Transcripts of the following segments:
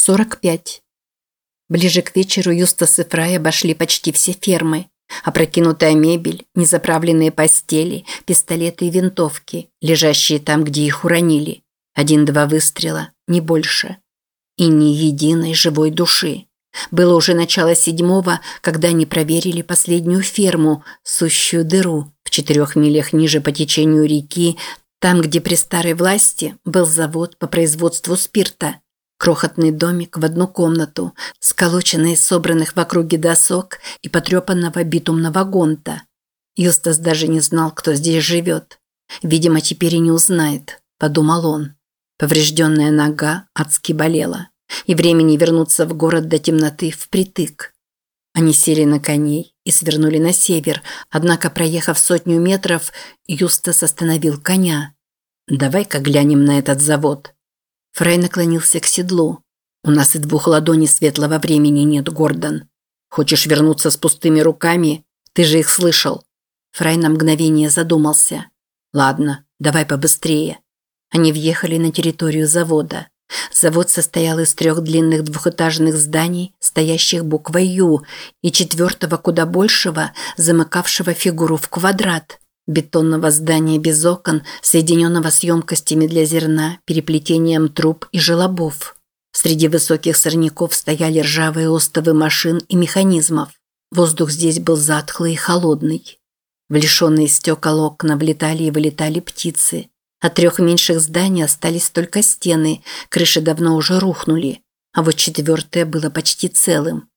45. Ближе к вечеру Юстас и Фрай обошли почти все фермы. Опрокинутая мебель, незаправленные постели, пистолеты и винтовки, лежащие там, где их уронили. Один-два выстрела, не больше. И ни единой живой души. Было уже начало седьмого, когда они проверили последнюю ферму, сущую дыру, в четырех милях ниже по течению реки, там, где при старой власти был завод по производству спирта. Крохотный домик в одну комнату, сколоченный из собранных в округе досок и потрепанного битумного гонта. Юстас даже не знал, кто здесь живет. Видимо, теперь и не узнает, подумал он. Поврежденная нога адски болела. И времени вернуться в город до темноты впритык. Они сели на коней и свернули на север, однако, проехав сотню метров, Юстас остановил коня. «Давай-ка глянем на этот завод», Фрей наклонился к седлу. «У нас и двух ладоней светлого времени нет, Гордон. Хочешь вернуться с пустыми руками? Ты же их слышал». Фрай на мгновение задумался. «Ладно, давай побыстрее». Они въехали на территорию завода. Завод состоял из трех длинных двухэтажных зданий, стоящих буквой «Ю», и четвертого, куда большего, замыкавшего фигуру в квадрат бетонного здания без окон, соединенного с емкостями для зерна, переплетением труб и желобов. Среди высоких сорняков стояли ржавые остовы машин и механизмов. Воздух здесь был затхлый и холодный. В лишенные стекол окна влетали и вылетали птицы. От трех меньших зданий остались только стены, крыши давно уже рухнули, а вот четвертое было почти целым.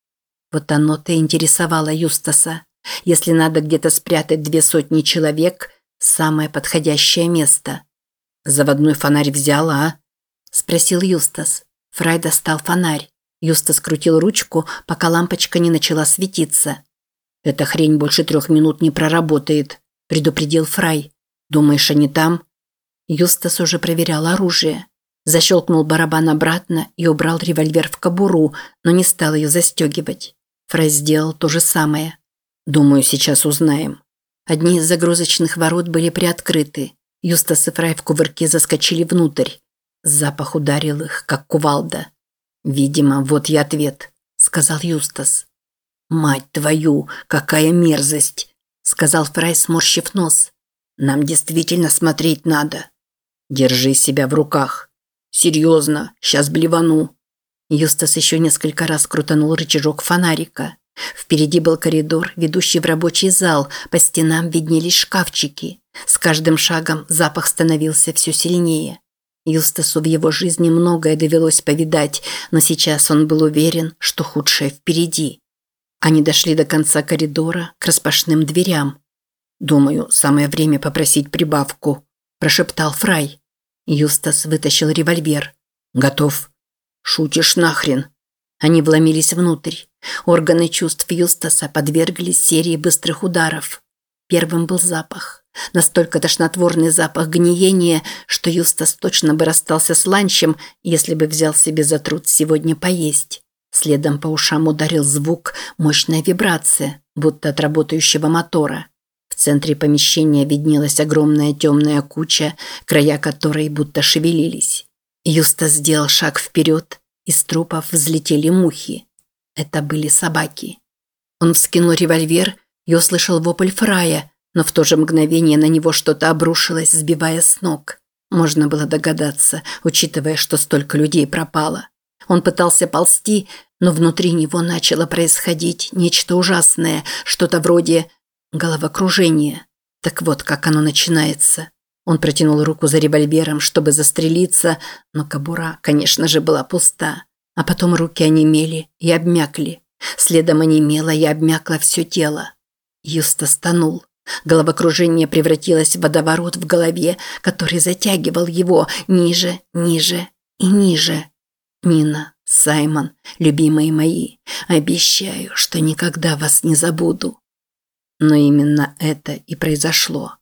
Вот оно-то интересовало Юстаса. Если надо где-то спрятать две сотни человек, самое подходящее место. Заводной фонарь взяла, а? Спросил Юстас. Фрай достал фонарь. Юстас крутил ручку, пока лампочка не начала светиться. «Эта хрень больше трех минут не проработает», – предупредил Фрай. «Думаешь, они там?» Юстас уже проверял оружие. Защелкнул барабан обратно и убрал револьвер в кобуру, но не стал ее застегивать. Фрай сделал то же самое. Думаю, сейчас узнаем. Одни из загрузочных ворот были приоткрыты. Юстас и Фрай в кувырке заскочили внутрь. Запах ударил их, как кувалда. «Видимо, вот и ответ», – сказал Юстас. «Мать твою, какая мерзость!» – сказал Фрай, сморщив нос. «Нам действительно смотреть надо. Держи себя в руках. Серьезно, сейчас блевану». Юстас еще несколько раз крутанул рычажок фонарика. Впереди был коридор, ведущий в рабочий зал, по стенам виднелись шкафчики. С каждым шагом запах становился все сильнее. Юстасу в его жизни многое довелось повидать, но сейчас он был уверен, что худшее впереди. Они дошли до конца коридора к распашным дверям. «Думаю, самое время попросить прибавку», – прошептал Фрай. Юстас вытащил револьвер. «Готов». «Шутишь нахрен?» Они вломились внутрь. Органы чувств Юстаса подверглись серии быстрых ударов. Первым был запах. Настолько тошнотворный запах гниения, что Юстас точно бы расстался с ланчем, если бы взял себе за труд сегодня поесть. Следом по ушам ударил звук, мощная вибрация, будто от работающего мотора. В центре помещения виднелась огромная темная куча, края которой будто шевелились. Юстас сделал шаг вперед, из трупов взлетели мухи. Это были собаки. Он вскинул револьвер и услышал вопль Фрая, но в то же мгновение на него что-то обрушилось, сбивая с ног. Можно было догадаться, учитывая, что столько людей пропало. Он пытался ползти, но внутри него начало происходить нечто ужасное, что-то вроде головокружения. Так вот, как оно начинается. Он протянул руку за револьвером, чтобы застрелиться, но кобура, конечно же, была пуста. А потом руки онемели и обмякли. Следом онемело и обмякло все тело. Юста стонул. Головокружение превратилось в водоворот в голове, который затягивал его ниже, ниже и ниже. Нина, Саймон, любимые мои, обещаю, что никогда вас не забуду. Но именно это и произошло.